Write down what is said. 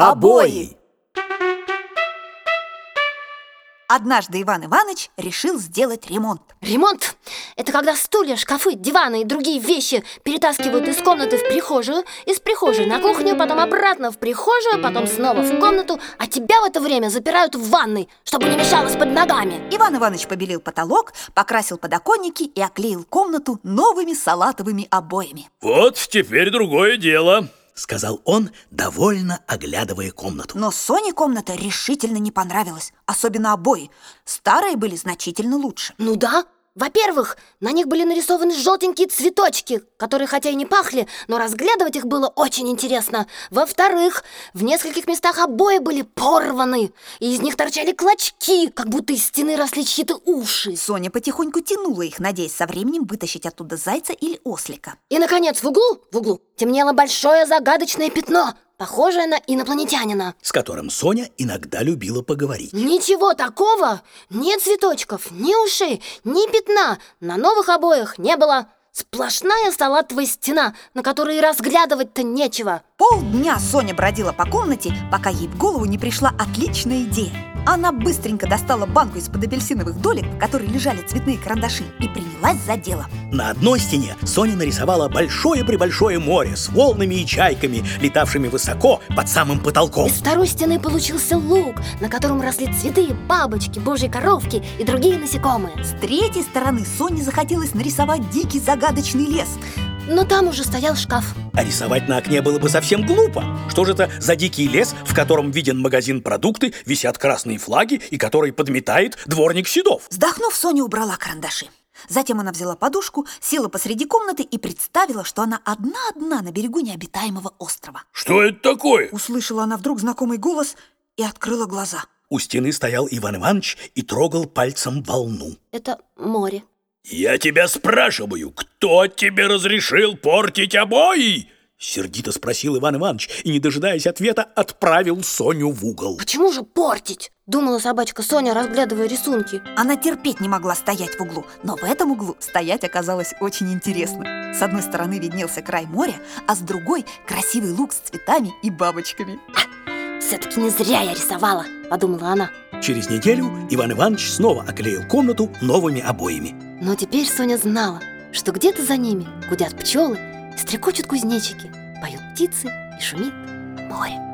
Обои. Однажды Иван Иванович решил сделать ремонт. Ремонт – это когда стулья, шкафы, диваны и другие вещи перетаскивают из комнаты в прихожую, из прихожей на кухню, потом обратно в прихожую, потом снова в комнату, а тебя в это время запирают в ванной, чтобы не мешалось под ногами. Иван Иванович побелил потолок, покрасил подоконники и оклеил комнату новыми салатовыми обоями. Вот теперь другое дело. Сказал он, довольно оглядывая комнату Но Соне комната решительно не понравилась, особенно обои. Старые были значительно лучше. Ну да, во-первых, на них были нарисованы желтенькие цветочки, которые хотя и не пахли, но разглядывать их было очень интересно. Во-вторых, в нескольких местах обои были порваны, и из них торчали клочки, как будто из стены росли чьи-то уши. Соня потихоньку тянула их, надеясь со временем вытащить оттуда зайца или ослика. И, наконец, в углу, в углу темнело большое загадочное пятно – похожая на инопланетянина. С которым Соня иногда любила поговорить. Ничего такого, ни цветочков, ни ушей, ни пятна! На новых обоях не было. Сплошная салатовая стена, на которой разглядывать-то нечего. Полдня Соня бродила по комнате, пока ей в голову не пришла отличная идея она быстренько достала банку из-под апельсиновых долек, в которой лежали цветные карандаши, и принялась за дело. На одной стене Соня нарисовала большое-пребольшое море с волнами и чайками, летавшими высоко под самым потолком. Из второй стены получился луг, на котором росли цветы, бабочки, божьи коровки и другие насекомые. С третьей стороны Соне захотелось нарисовать дикий загадочный лес – но там уже стоял шкаф А рисовать на окне было бы совсем глупо Что же это за дикий лес, в котором виден магазин продукты, висят красные флаги и который подметает дворник Седов? Вздохнув, Соня убрала карандаши Затем она взяла подушку, села посреди комнаты и представила, что она одна-одна на берегу необитаемого острова. Что это такое? Услышала она вдруг знакомый голос и открыла глаза. У стены стоял Иван Иванович и трогал пальцем волну. Это море. Я тебя спрашиваю, кто тебе разрешил портить обои? Сердито спросил Иван Иванович и, не дожидаясь ответа, отправил Соню в угол. Почему же портить? Думала собачка Соня, разглядывая рисунки. Она терпеть не могла стоять в углу, но в этом углу стоять оказалось очень интересно. С одной стороны виднелся край моря, а с другой – красивый луг с цветами и бабочками. А, все-таки не зря я рисовала, подумала она. Через неделю Иван Иванович снова оклеил комнату новыми обоями. Но теперь Соня знала, что где-то за ними гудят пчелы, стрекочут кузнечики, поют птицы и шумит море.